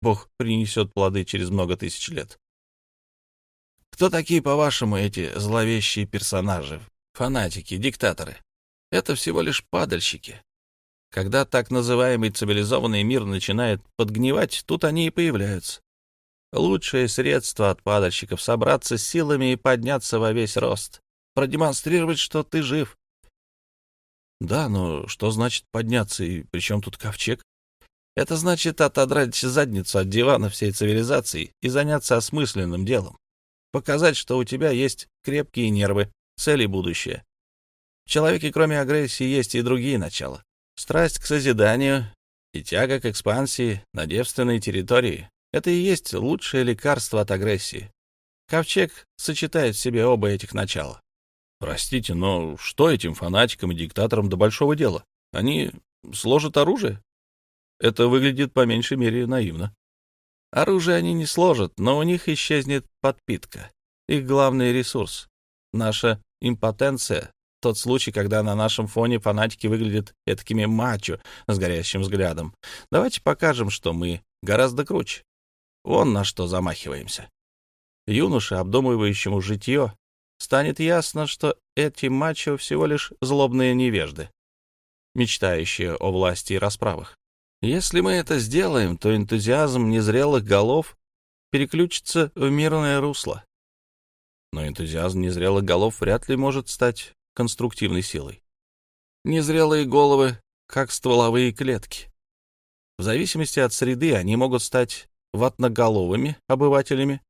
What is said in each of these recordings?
Бог принесет плоды через много тысяч лет. Кто такие, по-вашему, эти зловещие персонажи? Фанатики, диктаторы? Это всего лишь падальщики. Когда так называемый цивилизованный мир начинает подгнивать, тут они и появляются. Лучшее средство от падальщиков — собраться с силами и подняться во весь рост. Продемонстрировать, что ты жив. Да, но что значит подняться, и при чем тут ковчег? Это значит отодрать задницу от дивана всей цивилизации и заняться осмысленным делом. Показать, что у тебя есть крепкие нервы, цели будущее. В человеке, кроме агрессии, есть и другие начала. Страсть к созиданию и тяга к экспансии на девственной территории. Это и есть лучшее лекарство от агрессии. Ковчег сочетает в себе оба этих начала. Простите, но что этим фанатикам и диктаторам до большого дела? Они сложат оружие? Это выглядит по меньшей мере наивно. Оружие они не сложат, но у них исчезнет подпитка. Их главный ресурс — наша импотенция. Тот случай, когда на нашем фоне фанатики выглядят такими мачо с горящим взглядом. Давайте покажем, что мы гораздо круче. Вон на что замахиваемся. Юноше, обдумывающему житье, станет ясно, что эти мачо всего лишь злобные невежды, мечтающие о власти и расправах. Если мы это сделаем, то энтузиазм незрелых голов переключится в мирное русло. Но энтузиазм незрелых голов вряд ли может стать конструктивной силой. Незрелые головы, как стволовые клетки. В зависимости от среды они могут стать ватноголовыми обывателями,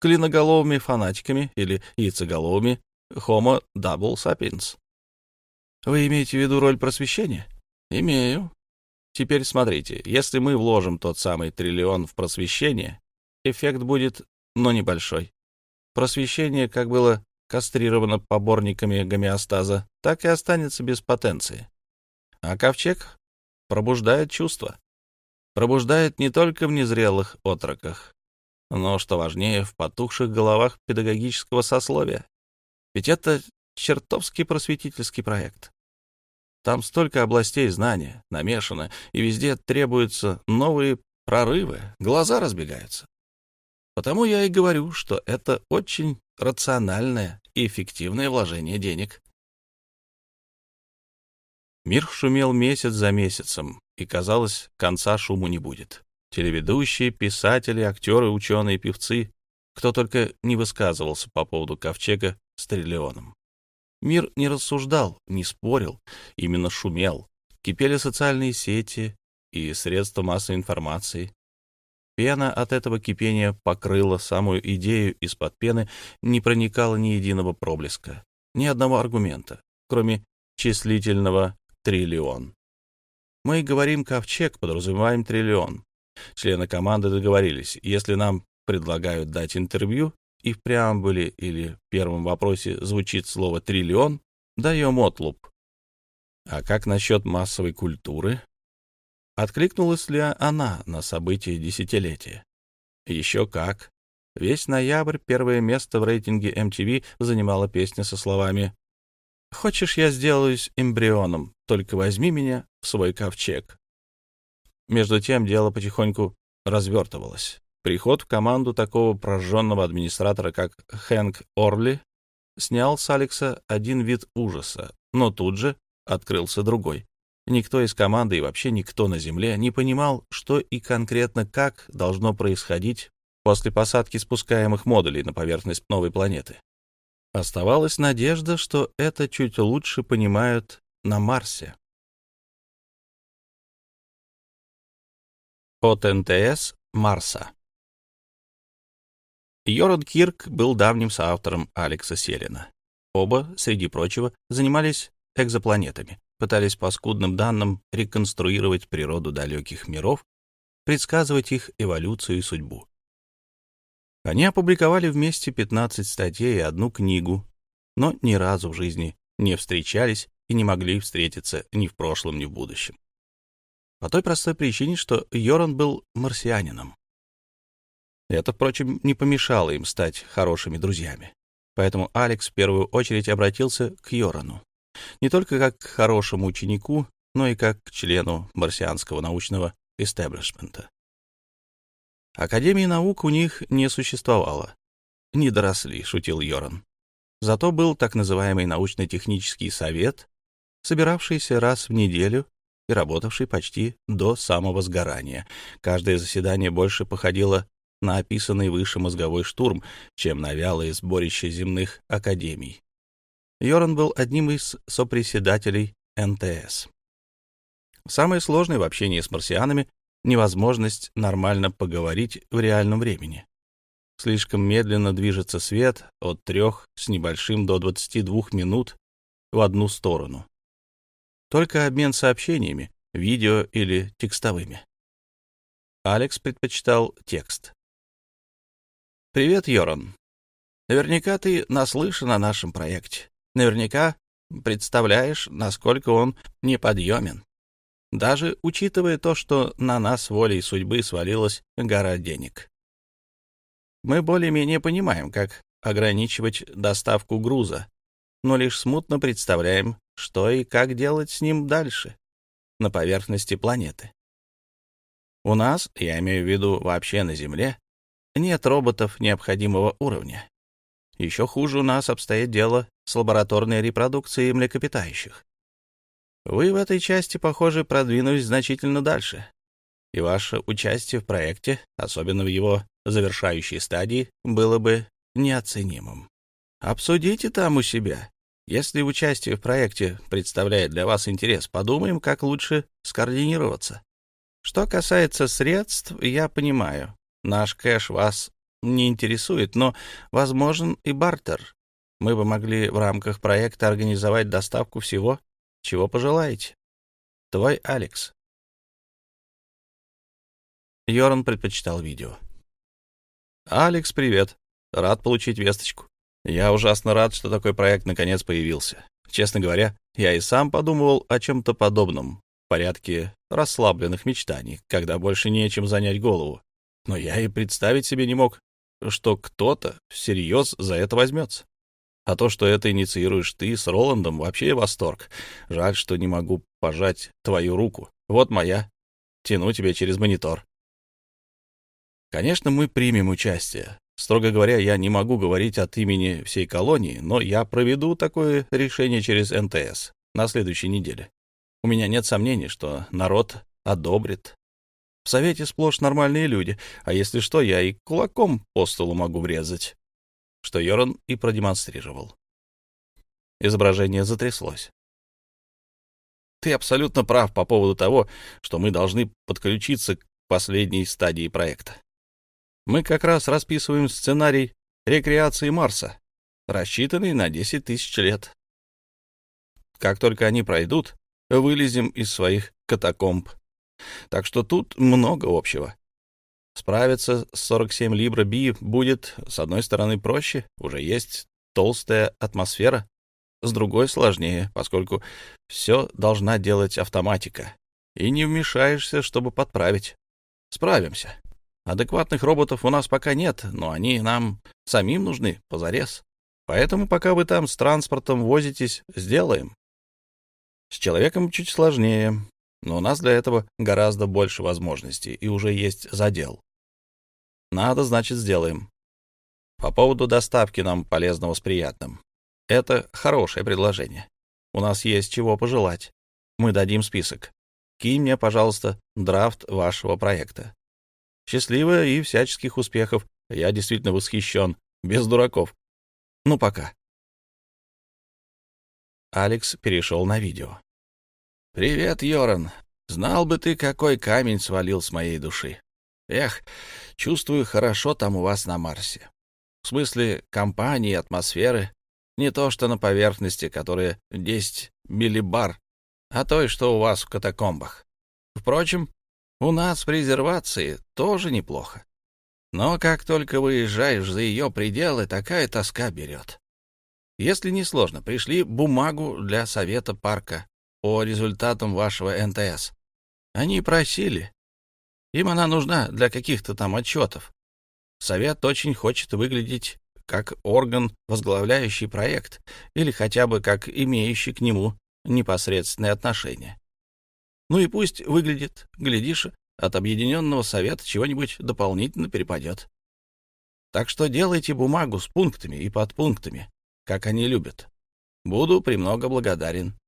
клиноголовыми фанатиками или яйцеголовыми Homo double sapiens. Вы имеете в виду роль просвещения? Имею. Теперь смотрите, если мы вложим тот самый триллион в просвещение, эффект будет, но небольшой. Просвещение, как было кастрировано поборниками гомеостаза, так и останется без потенции. А ковчег пробуждает чувства. Пробуждает не только в незрелых отроках, но, что важнее, в потухших головах педагогического сословия. Ведь это чертовски просветительский проект. Там столько областей знания намешано, и везде требуются новые прорывы, глаза разбегаются. Потому я и говорю, что это очень рациональное и эффективное вложение денег. Мир шумел месяц за месяцем, и, казалось, конца шуму не будет. Телеведущие, писатели, актеры, ученые, певцы, кто только не высказывался по поводу ковчега с триллионом. Мир не рассуждал, не спорил, именно шумел. Кипели социальные сети и средства массовой информации. Пена от этого кипения покрыла самую идею, из-под пены не проникало ни единого проблеска, ни одного аргумента, кроме числительного триллион. Мы говорим «ковчег», подразумеваем триллион. Члены команды договорились, если нам предлагают дать интервью, и в преамбуле или первом вопросе звучит слово «триллион», даем отлуп. А как насчет массовой культуры? Откликнулась ли она на события десятилетия? Еще как. Весь ноябрь первое место в рейтинге MTV занимала песня со словами «Хочешь, я сделаюсь эмбрионом, только возьми меня в свой ковчег». Между тем дело потихоньку развертывалось. Приход в команду такого прожженного администратора, как Хэнк Орли, снял с Алекса один вид ужаса, но тут же открылся другой. Никто из команды и вообще никто на Земле не понимал, что и конкретно как должно происходить после посадки спускаемых модулей на поверхность новой планеты. Оставалась надежда, что это чуть лучше понимают на Марсе. От НТС Марса Йоран Кирк был давним соавтором Алекса Селина. Оба, среди прочего, занимались экзопланетами, пытались по скудным данным реконструировать природу далеких миров, предсказывать их эволюцию и судьбу. Они опубликовали вместе 15 статей и одну книгу, но ни разу в жизни не встречались и не могли встретиться ни в прошлом, ни в будущем. По той простой причине, что Йоран был марсианином. Это, впрочем, не помешало им стать хорошими друзьями. Поэтому Алекс в первую очередь обратился к Йорану. Не только как к хорошему ученику, но и как к члену марсианского научного истеблишмента. Академии наук у них не существовало. Не доросли, шутил Йоран. Зато был так называемый научно-технический совет, собиравшийся раз в неделю и работавший почти до самого сгорания. Каждое заседание больше походило на описанный выше мозговой штурм, чем на вялые сборища земных академий. Йоран был одним из сопредседателей НТС. Самое сложное в общении с марсианами — невозможность нормально поговорить в реальном времени. Слишком медленно движется свет от трех с небольшим до 22 минут в одну сторону. Только обмен сообщениями, видео или текстовыми. Алекс предпочитал текст. «Привет, Йоран. Наверняка ты наслышан о нашем проекте. Наверняка представляешь, насколько он неподъемен. Даже учитывая то, что на нас волей судьбы свалилась гора денег. Мы более-менее понимаем, как ограничивать доставку груза, но лишь смутно представляем, что и как делать с ним дальше, на поверхности планеты. У нас, я имею в виду вообще на Земле, нет роботов необходимого уровня. Еще хуже у нас обстоит дело с лабораторной репродукцией млекопитающих. Вы в этой части, похоже, продвинулись значительно дальше, и ваше участие в проекте, особенно в его завершающей стадии, было бы неоценимым. Обсудите там у себя. Если участие в проекте представляет для вас интерес, подумаем, как лучше скоординироваться. Что касается средств, я понимаю, наш кэш вас не интересует, но возможен и бартер. Мы бы могли в рамках проекта организовать доставку всего, чего пожелаете. Твой Алекс. Йоран предпочитал видео. «Алекс, привет. Рад получить весточку. Я ужасно рад, что такой проект наконец появился. Честно говоря, я и сам подумывал о чем-то подобном, в порядке расслабленных мечтаний, когда больше нечем занять голову. Но я и представить себе не мог, что кто-то всерьез за это возьмется. А то, что это инициируешь ты с Роландом, вообще восторг. Жаль, что не могу пожать твою руку. Вот моя. Тяну тебя через монитор. Конечно, мы примем участие. Строго говоря, я не могу говорить от имени всей колонии, но я проведу такое решение через НТС на следующей неделе. У меня нет сомнений, что народ одобрит в совете сплошь нормальные люди, а если что, я и кулаком по столу могу врезать. Что Йоран и продемонстрировал. Изображение затряслось. Ты абсолютно прав по поводу того, что мы должны подключиться к последней стадии проекта. Мы как раз расписываем сценарий рекреации Марса, рассчитанный на 10 тысяч лет. Как только они пройдут, вылезем из своих катакомб так что тут много общего. Справиться с 47 Libra B будет, с одной стороны, проще, уже есть толстая атмосфера, с другой сложнее, поскольку все должна делать автоматика, и не вмешаешься, чтобы подправить. Справимся. Адекватных роботов у нас пока нет, но они нам самим нужны позарез. Поэтому пока вы там с транспортом возитесь, сделаем. С человеком чуть сложнее. Но у нас для этого гораздо больше возможностей, и уже есть задел. Надо, значит, сделаем. По поводу доставки нам полезного с приятным. Это хорошее предложение. У нас есть чего пожелать. Мы дадим список. Кинь мне, пожалуйста, драфт вашего проекта. Счастливо и всяческих успехов. Я действительно восхищен. Без дураков. Ну, пока. Алекс перешел на видео. «Привет, Йоран. Знал бы ты, какой камень свалил с моей души. Эх, чувствую, хорошо там у вас на Марсе. В смысле компании, атмосферы. Не то, что на поверхности, которая 10 миллибар, а той, что у вас в катакомбах. Впрочем, у нас в резервации тоже неплохо. Но как только выезжаешь за ее пределы, такая тоска берет. Если не сложно, пришли бумагу для совета парка по результатам вашего НТС. Они просили. Им она нужна для каких-то там отчетов. Совет очень хочет выглядеть как орган, возглавляющий проект, или хотя бы как имеющий к нему непосредственное отношение. Ну и пусть выглядит, глядишь, от Объединенного Совета чего-нибудь дополнительно перепадет. Так что делайте бумагу с пунктами и подпунктами, как они любят. Буду премного благодарен.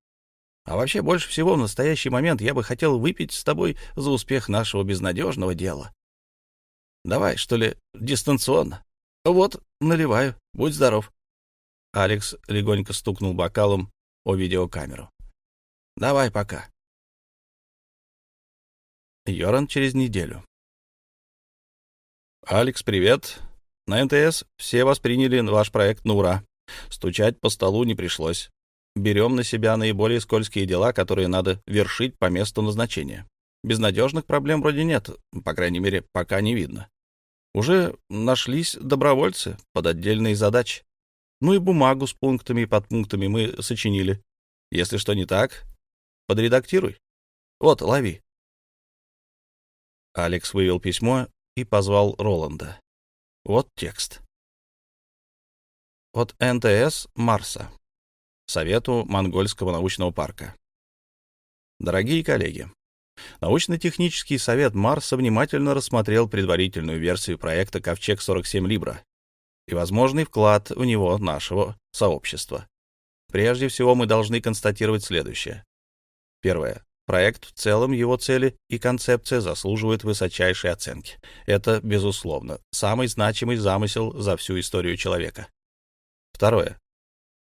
А вообще, больше всего в настоящий момент я бы хотел выпить с тобой за успех нашего безнадежного дела. Давай, что ли, дистанционно? Вот, наливаю. Будь здоров. Алекс легонько стукнул бокалом о видеокамеру. Давай пока. Йоран через неделю. Алекс, привет. На НТС все восприняли ваш проект на ура. Стучать по столу не пришлось. Берем на себя наиболее скользкие дела, которые надо вершить по месту назначения. Безнадежных проблем вроде нет, по крайней мере, пока не видно. Уже нашлись добровольцы под отдельные задачи. Ну и бумагу с пунктами и подпунктами мы сочинили. Если что не так, подредактируй. Вот, лови. Алекс вывел письмо и позвал Роланда. Вот текст. От НТС Марса. Совету Монгольского научного парка. Дорогие коллеги, научно-технический совет Марса внимательно рассмотрел предварительную версию проекта «Ковчег-47 Либра» и возможный вклад в него нашего сообщества. Прежде всего мы должны констатировать следующее. Первое. Проект в целом, его цели и концепция заслуживают высочайшей оценки. Это, безусловно, самый значимый замысел за всю историю человека. Второе.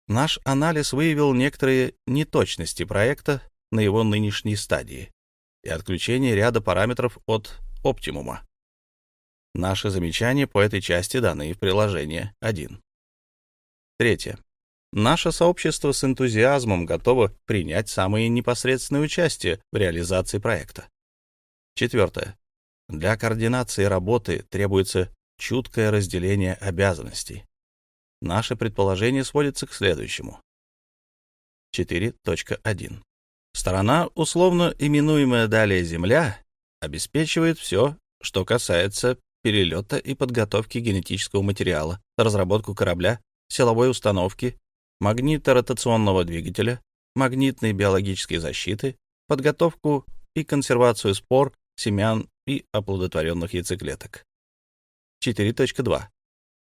Наш анализ выявил некоторые неточности проекта на его нынешней стадии и отключение ряда параметров от оптимума. Наши замечания по этой части даны в приложении 1. Третье. Наше сообщество с энтузиазмом готово принять самое непосредственное участие в реализации проекта. Четвертое. Для координации работы требуется чуткое разделение обязанностей. Наше предположение сводится к следующему. 4.1. Сторона, условно именуемая далее Земля, обеспечивает все, что касается перелета и подготовки генетического материала, разработку корабля, силовой установки, магниторотационного двигателя, магнитной биологической защиты, подготовку и консервацию спор, семян и оплодотворенных яйцеклеток. 4.2.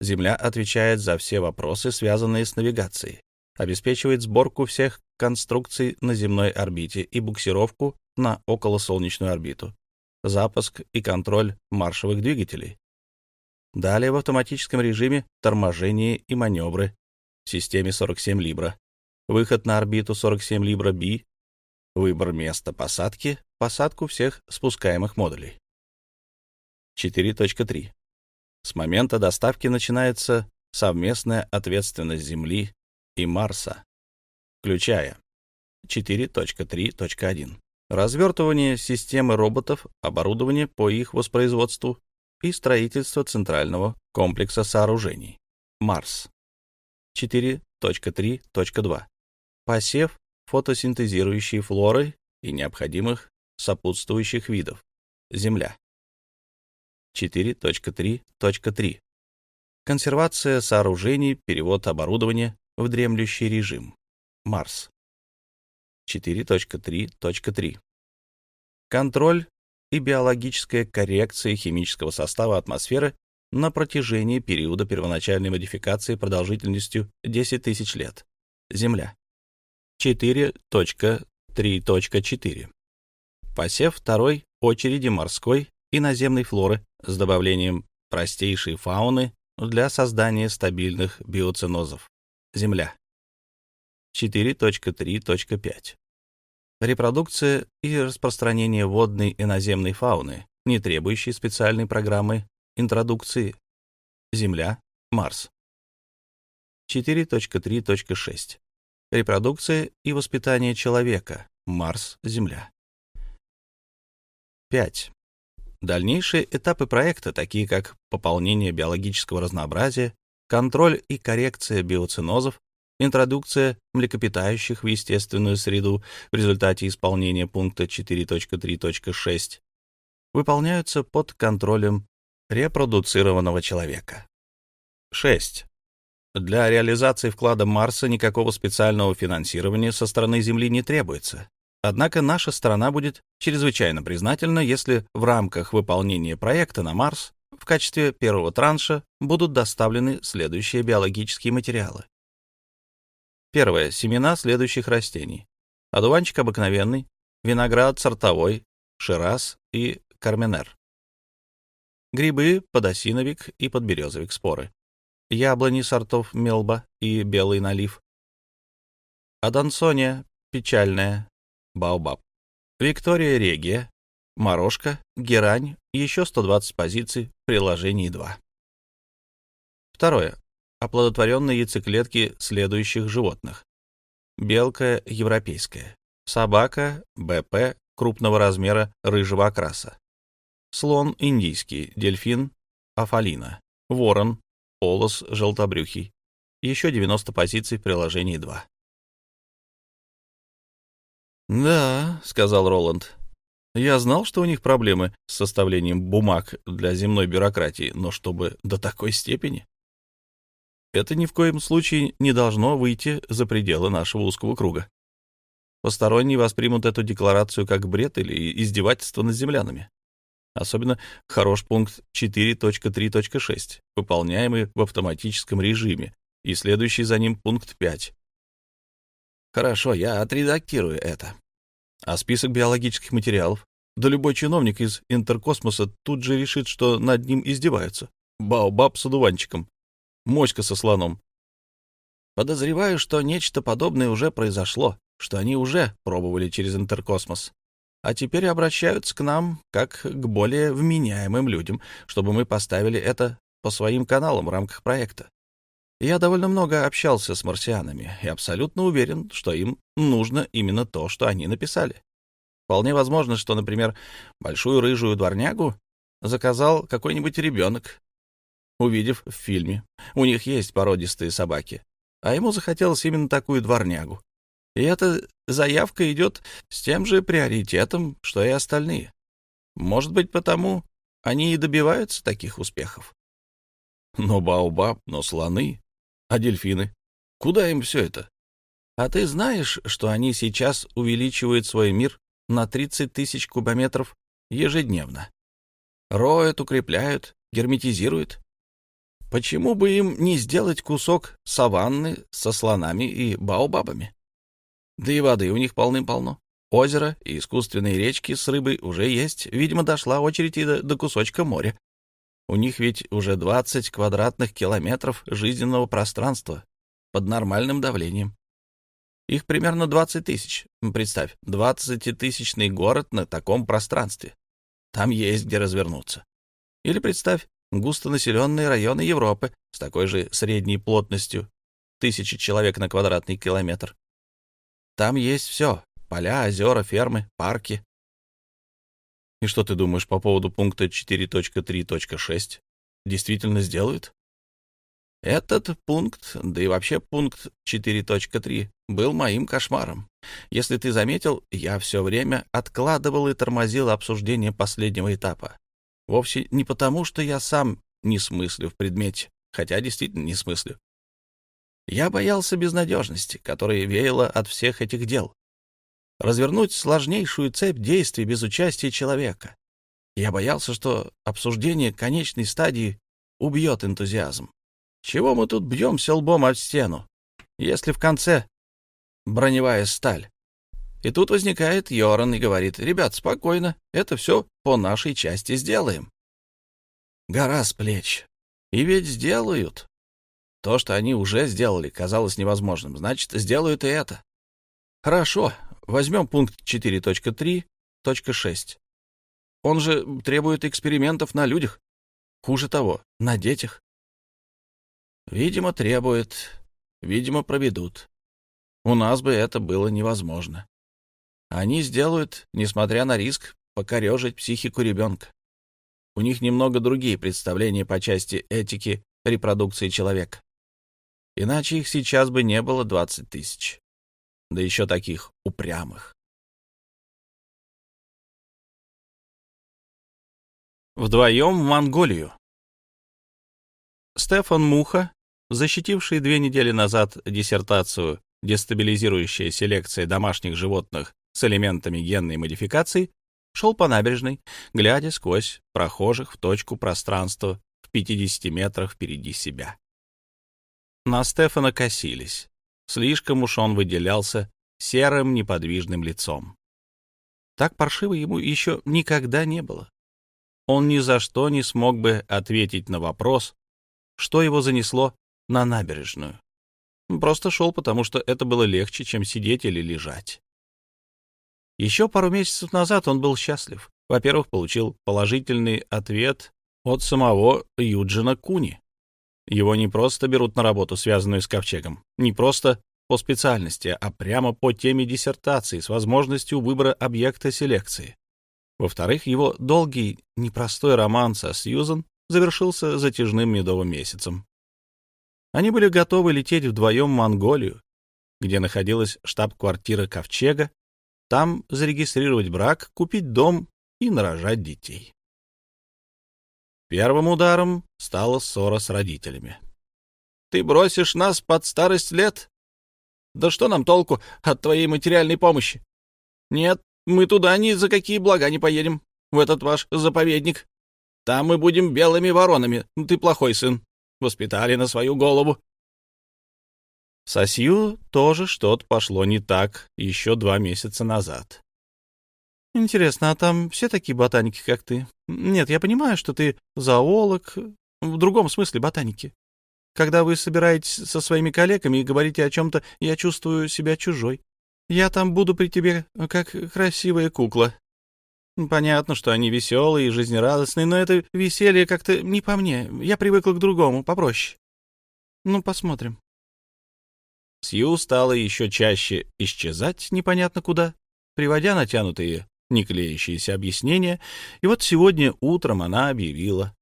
Земля отвечает за все вопросы, связанные с навигацией, обеспечивает сборку всех конструкций на земной орбите и буксировку на околосолнечную орбиту, запуск и контроль маршевых двигателей. Далее в автоматическом режиме торможение и маневры, системе 47 Libra, выход на орбиту 47 Libra B, выбор места посадки, посадку всех спускаемых модулей. 4.3. С момента доставки начинается совместная ответственность Земли и Марса, включая 4.3.1. Развертывание системы роботов, оборудование по их воспроизводству и строительство центрального комплекса сооружений. Марс. 4.3.2. Посев фотосинтезирующей флоры и необходимых сопутствующих видов. Земля. 4.3.3. Консервация сооружений, перевод оборудования в дремлющий режим. Марс. 4.3.3. Контроль и биологическая коррекция химического состава атмосферы на протяжении периода первоначальной модификации продолжительностью 10 тысяч лет. Земля. 4.3.4. Посев второй очереди морской и наземной флоры с добавлением простейшей фауны для создания стабильных биоценозов. Земля. 4.3.5. Репродукция и распространение водной и наземной фауны, не требующей специальной программы Интродукции. Земля. Марс. 4.3.6. Репродукция и воспитание человека. Марс. Земля. 5. Дальнейшие этапы проекта, такие как пополнение биологического разнообразия, контроль и коррекция биоценозов, интродукция млекопитающих в естественную среду в результате исполнения пункта 4.3.6, выполняются под контролем репродуцированного человека. 6. Для реализации вклада Марса никакого специального финансирования со стороны Земли не требуется. Однако наша страна будет чрезвычайно признательна, если в рамках выполнения проекта на Марс в качестве первого транша будут доставлены следующие биологические материалы. Первое. Семена следующих растений. Одуванчик обыкновенный, виноград сортовой, шираз и карменер. Грибы, подосиновик и подберезовик споры. Яблони сортов мелба и белый налив. Адансония печальная, Баобаб. Виктория Регия, Морошка, Герань, еще 120 позиций в приложении 2. Второе. Оплодотворенные яйцеклетки следующих животных. Белка европейская, собака БП крупного размера рыжего окраса, слон индийский, дельфин афалина, ворон, полос желтобрюхий, еще 90 позиций в приложении 2. «Да», — сказал Роланд. «Я знал, что у них проблемы с составлением бумаг для земной бюрократии, но чтобы до такой степени...» Это ни в коем случае не должно выйти за пределы нашего узкого круга. Посторонние воспримут эту декларацию как бред или издевательство над землянами. Особенно хорош пункт 4.3.6, выполняемый в автоматическом режиме, и следующий за ним пункт 5, Хорошо, я отредактирую это. А список биологических материалов? Да любой чиновник из интеркосмоса тут же решит, что над ним издеваются. Баобаб с одуванчиком. Моська со слоном. Подозреваю, что нечто подобное уже произошло, что они уже пробовали через интеркосмос. А теперь обращаются к нам как к более вменяемым людям, чтобы мы поставили это по своим каналам в рамках проекта. Я довольно много общался с марсианами и абсолютно уверен, что им нужно именно то, что они написали. Вполне возможно, что, например, большую рыжую дворнягу заказал какой-нибудь ребенок, увидев в фильме. У них есть породистые собаки, а ему захотелось именно такую дворнягу. И эта заявка идет с тем же приоритетом, что и остальные. Может быть, потому они и добиваются таких успехов. Но Баобаб, но слоны а дельфины? Куда им все это? А ты знаешь, что они сейчас увеличивают свой мир на 30 тысяч кубометров ежедневно? Роют, укрепляют, герметизируют. Почему бы им не сделать кусок саванны со слонами и баобабами? Да и воды у них полным-полно. Озеро и искусственные речки с рыбой уже есть. Видимо, дошла очередь и до, до кусочка моря. У них ведь уже 20 квадратных километров жизненного пространства под нормальным давлением. Их примерно 20 тысяч. Представь, 20-тысячный город на таком пространстве. Там есть где развернуться. Или представь, густонаселенные районы Европы с такой же средней плотностью тысячи человек на квадратный километр. Там есть все — поля, озера, фермы, парки, и что ты думаешь по поводу пункта 4.3.6? Действительно сделают? Этот пункт, да и вообще пункт 4.3, был моим кошмаром. Если ты заметил, я все время откладывал и тормозил обсуждение последнего этапа. Вовсе не потому, что я сам не смыслю в предмете, хотя действительно не смыслю. Я боялся безнадежности, которая веяла от всех этих дел развернуть сложнейшую цепь действий без участия человека. Я боялся, что обсуждение конечной стадии убьет энтузиазм. Чего мы тут бьемся лбом об стену, если в конце броневая сталь? И тут возникает Йоран и говорит, ребят, спокойно, это все по нашей части сделаем. Гора с плеч. И ведь сделают. То, что они уже сделали, казалось невозможным, значит, сделают и это. Хорошо, Возьмем пункт 4.3.6. Он же требует экспериментов на людях. Хуже того, на детях. Видимо, требует. Видимо, проведут. У нас бы это было невозможно. Они сделают, несмотря на риск, покорежить психику ребенка. У них немного другие представления по части этики репродукции человека. Иначе их сейчас бы не было 20 тысяч да еще таких упрямых. Вдвоем в Монголию. Стефан Муха, защитивший две недели назад диссертацию «Дестабилизирующая селекция домашних животных с элементами генной модификации, шел по набережной, глядя сквозь прохожих в точку пространства в 50 метрах впереди себя. На Стефана косились. Слишком уж он выделялся серым неподвижным лицом. Так паршиво ему еще никогда не было. Он ни за что не смог бы ответить на вопрос, что его занесло на набережную. Просто шел, потому что это было легче, чем сидеть или лежать. Еще пару месяцев назад он был счастлив. Во-первых, получил положительный ответ от самого Юджина Куни. Его не просто берут на работу, связанную с ковчегом, не просто по специальности, а прямо по теме диссертации с возможностью выбора объекта селекции. Во-вторых, его долгий, непростой роман со Сьюзан завершился затяжным медовым месяцем. Они были готовы лететь вдвоем в Монголию, где находилась штаб-квартира Ковчега, там зарегистрировать брак, купить дом и нарожать детей. Первым ударом стала ссора с родителями. «Ты бросишь нас под старость лет? Да что нам толку от твоей материальной помощи? Нет, мы туда ни за какие блага не поедем, в этот ваш заповедник. Там мы будем белыми воронами. Ты плохой сын. Воспитали на свою голову. Со Сью тоже что-то пошло не так еще два месяца назад. Интересно, а там все такие ботаники, как ты? Нет, я понимаю, что ты зоолог, в другом смысле ботаники. Когда вы собираетесь со своими коллегами и говорите о чем-то, я чувствую себя чужой. Я там буду при тебе как красивая кукла. Понятно, что они веселые и жизнерадостные, но это веселье как-то не по мне. Я привыкла к другому, попроще. Ну, посмотрим. Сью стала еще чаще исчезать непонятно куда, приводя натянутые не клеящиеся объяснения, и вот сегодня утром она объявила.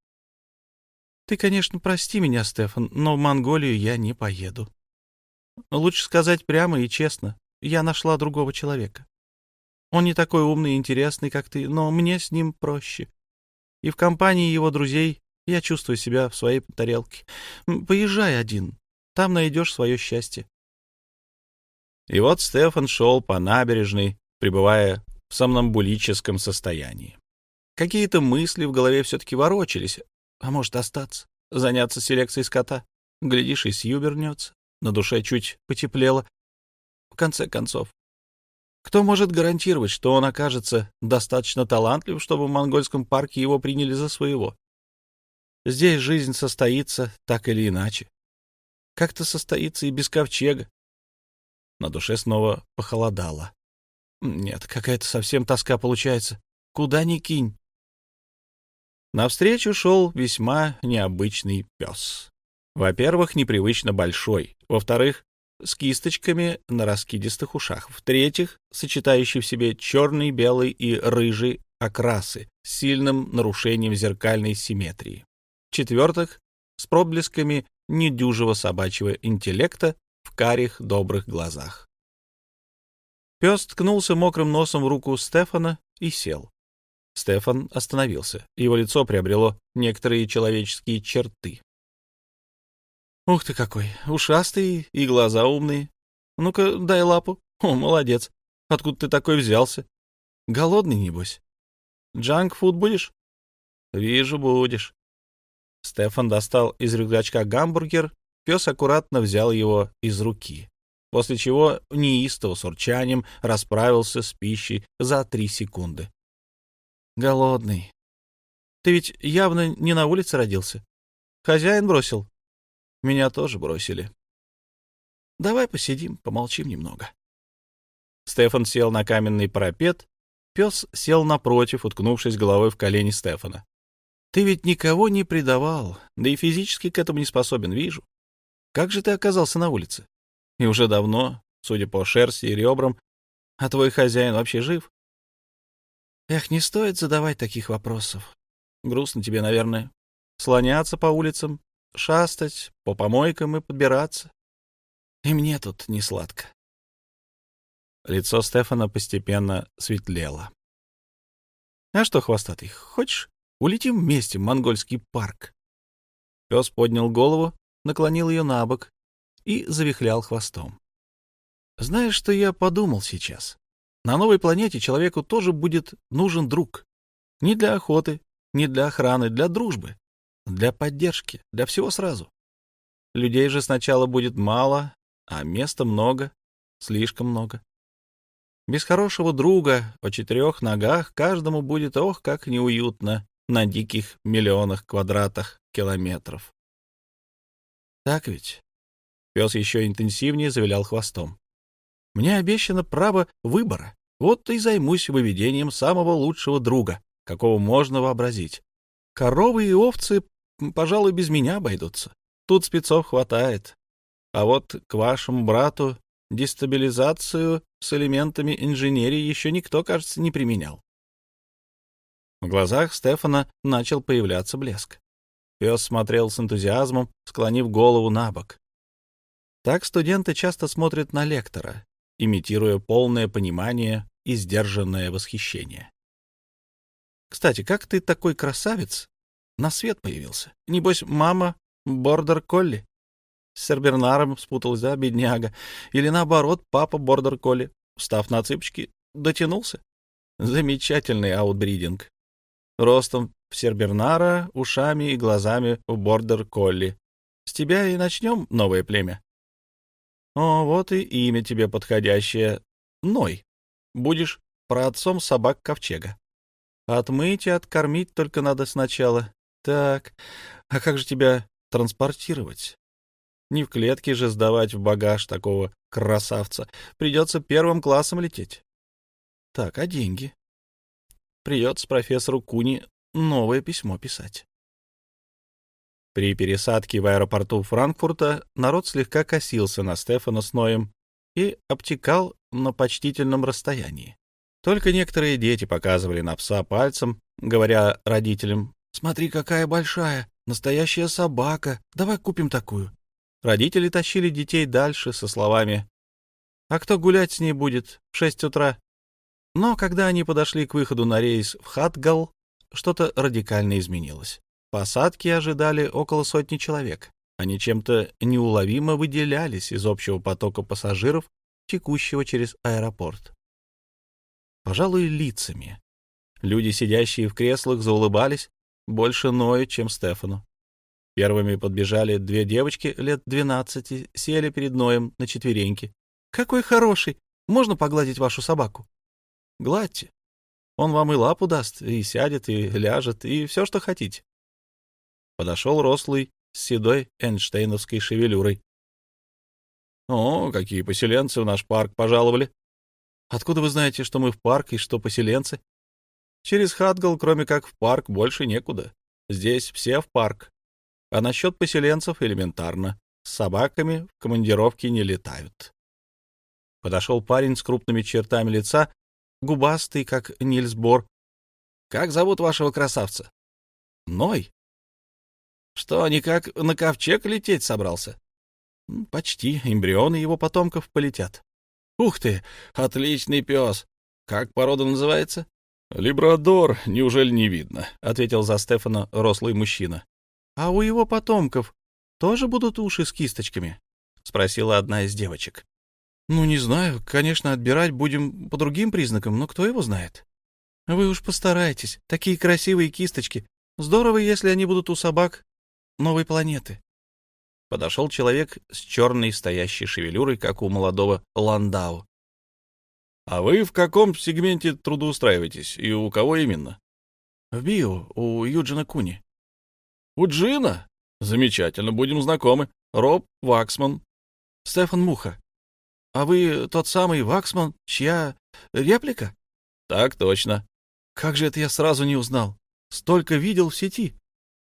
«Ты, конечно, прости меня, Стефан, но в Монголию я не поеду. Лучше сказать прямо и честно, я нашла другого человека. Он не такой умный и интересный, как ты, но мне с ним проще. И в компании его друзей я чувствую себя в своей тарелке. Поезжай один, там найдешь свое счастье». И вот Стефан шел по набережной, пребывая в сомнамбулическом состоянии. Какие-то мысли в голове все-таки ворочались. А может, остаться, заняться селекцией скота? Глядишь, и Сью вернется. На душе чуть потеплело. В конце концов, кто может гарантировать, что он окажется достаточно талантлив, чтобы в монгольском парке его приняли за своего? Здесь жизнь состоится так или иначе. Как-то состоится и без ковчега. На душе снова похолодало. Нет, какая-то совсем тоска получается. Куда ни кинь. Навстречу шел весьма необычный пес. Во-первых, непривычно большой. Во-вторых, с кисточками на раскидистых ушах. В-третьих, сочетающий в себе черный, белый и рыжий окрасы с сильным нарушением зеркальной симметрии. В-четвертых, с проблесками недюжего собачьего интеллекта в карих добрых глазах. Пес ткнулся мокрым носом в руку Стефана и сел. Стефан остановился. Его лицо приобрело некоторые человеческие черты. «Ух ты какой! Ушастый и глаза умные. Ну-ка, дай лапу. О, молодец. Откуда ты такой взялся? Голодный, небось? Джанк-фуд будешь?» «Вижу, будешь». Стефан достал из рюкзачка гамбургер. Пес аккуратно взял его из руки после чего неистово с урчанием расправился с пищей за три секунды. «Голодный. Ты ведь явно не на улице родился. Хозяин бросил. Меня тоже бросили. Давай посидим, помолчим немного». Стефан сел на каменный парапет, пес сел напротив, уткнувшись головой в колени Стефана. «Ты ведь никого не предавал, да и физически к этому не способен, вижу. Как же ты оказался на улице?» И уже давно, судя по шерсти и ребрам, а твой хозяин вообще жив? Эх, не стоит задавать таких вопросов. Грустно тебе, наверное. Слоняться по улицам, шастать, по помойкам и подбираться. И мне тут не сладко. Лицо Стефана постепенно светлело. А что, хвостатый, хочешь, улетим вместе в монгольский парк? Пес поднял голову, наклонил ее на бок и завихлял хвостом. «Знаешь, что я подумал сейчас? На новой планете человеку тоже будет нужен друг. Не для охоты, не для охраны, для дружбы, для поддержки, для всего сразу. Людей же сначала будет мало, а места много, слишком много. Без хорошего друга о четырех ногах каждому будет, ох, как неуютно на диких миллионах квадратах километров. Так ведь? Пес еще интенсивнее завилял хвостом. Мне обещано право выбора. Вот и займусь выведением самого лучшего друга, какого можно вообразить. Коровы и овцы, пожалуй, без меня обойдутся. Тут спецов хватает. А вот к вашему брату дестабилизацию с элементами инженерии еще никто, кажется, не применял. В глазах Стефана начал появляться блеск. Пес смотрел с энтузиазмом, склонив голову на бок. Так студенты часто смотрят на лектора, имитируя полное понимание и сдержанное восхищение. «Кстати, как ты такой красавец на свет появился? Небось, мама бордер-колли?» С Сербернаром спуталась, да, бедняга? Или наоборот, папа бордер-колли, встав на цыпочки, дотянулся? Замечательный аутбридинг. Ростом в Сербернара, ушами и глазами в бордер-колли. С тебя и начнем новое племя. О, вот и имя тебе подходящее. Ной. Будешь праотцом собак ковчега. Отмыть и откормить только надо сначала. Так, а как же тебя транспортировать? Не в клетке же сдавать в багаж такого красавца. Придется первым классом лететь. Так, а деньги? Придется профессору Куни новое письмо писать. При пересадке в аэропорту Франкфурта народ слегка косился на Стефана с Ноем и обтекал на почтительном расстоянии. Только некоторые дети показывали на пса пальцем, говоря родителям, «Смотри, какая большая, настоящая собака, давай купим такую». Родители тащили детей дальше со словами «А кто гулять с ней будет в шесть утра?» Но когда они подошли к выходу на рейс в Хатгал, что-то радикально изменилось. Посадки ожидали около сотни человек. Они чем-то неуловимо выделялись из общего потока пассажиров, текущего через аэропорт. Пожалуй, лицами. Люди, сидящие в креслах, заулыбались, больше Ною, чем Стефану. Первыми подбежали две девочки лет двенадцати, сели перед Ноем на четвереньки. «Какой хороший! Можно погладить вашу собаку?» «Гладьте. Он вам и лапу даст, и сядет, и ляжет, и все, что хотите подошел рослый с седой Эйнштейновской шевелюрой. — О, какие поселенцы в наш парк пожаловали! — Откуда вы знаете, что мы в парк и что поселенцы? — Через Хатгал, кроме как в парк, больше некуда. Здесь все в парк. А насчет поселенцев элементарно. С собаками в командировки не летают. Подошел парень с крупными чертами лица, губастый, как Нильс Бор. — Как зовут вашего красавца? — Ной. Что, никак на ковчег лететь собрался? Почти. Эмбрионы его потомков полетят. Ух ты, отличный пес. Как порода называется? Либрадор, неужели не видно? Ответил за Стефана рослый мужчина. А у его потомков тоже будут уши с кисточками? Спросила одна из девочек. Ну, не знаю. Конечно, отбирать будем по другим признакам, но кто его знает? Вы уж постарайтесь. Такие красивые кисточки. Здорово, если они будут у собак новой планеты. Подошел человек с черной стоящей шевелюрой, как у молодого Ландау. — А вы в каком сегменте трудоустраиваетесь и у кого именно? — В Био, у Юджина Куни. — У Джина? Замечательно, будем знакомы. Роб Ваксман. — Стефан Муха. — А вы тот самый Ваксман, чья реплика? — Так точно. — Как же это я сразу не узнал? Столько видел в сети.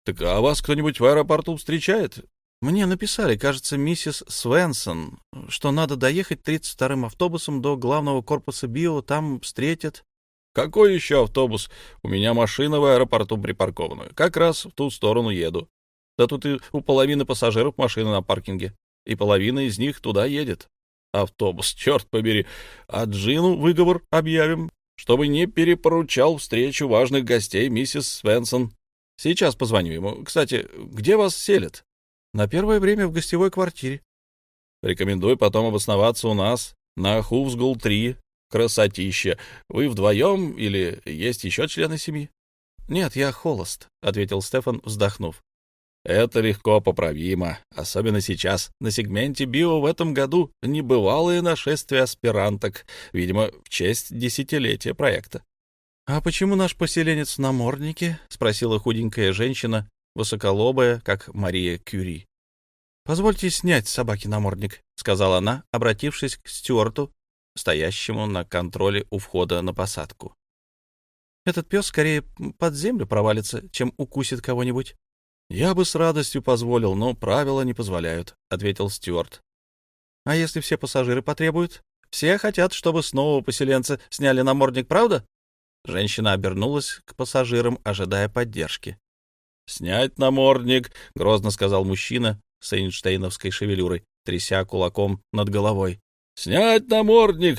Так а вас кто-нибудь в аэропорту встречает? Мне написали, кажется, миссис Свенсон, что надо доехать 32-м автобусом до главного корпуса БИО, там встретят. Какой еще автобус? У меня машина в аэропорту припаркована. Как раз в ту сторону еду. Да тут и у половины пассажиров машина на паркинге, и половина из них туда едет. Автобус, черт побери. А Джину выговор объявим, чтобы не перепоручал встречу важных гостей миссис Свенсон. Сейчас позвоню ему. Кстати, где вас селят? На первое время в гостевой квартире. Рекомендую потом обосноваться у нас на Хувсгул-3. красотища. Вы вдвоем или есть еще члены семьи? Нет, я холост, ответил Стефан, вздохнув. Это легко поправимо, особенно сейчас. На сегменте био в этом году небывалое нашествие аспиранток, видимо, в честь десятилетия проекта. — А почему наш поселенец в наморднике? — спросила худенькая женщина, высоколобая, как Мария Кюри. — Позвольте снять собаке намордник, — сказала она, обратившись к Стюарту, стоящему на контроле у входа на посадку. — Этот пес скорее под землю провалится, чем укусит кого-нибудь. — Я бы с радостью позволил, но правила не позволяют, — ответил Стюарт. — А если все пассажиры потребуют? Все хотят, чтобы с нового поселенца сняли намордник, правда? Женщина обернулась к пассажирам, ожидая поддержки. — Снять намордник, — грозно сказал мужчина с Эйнштейновской шевелюрой, тряся кулаком над головой. — Снять намордник!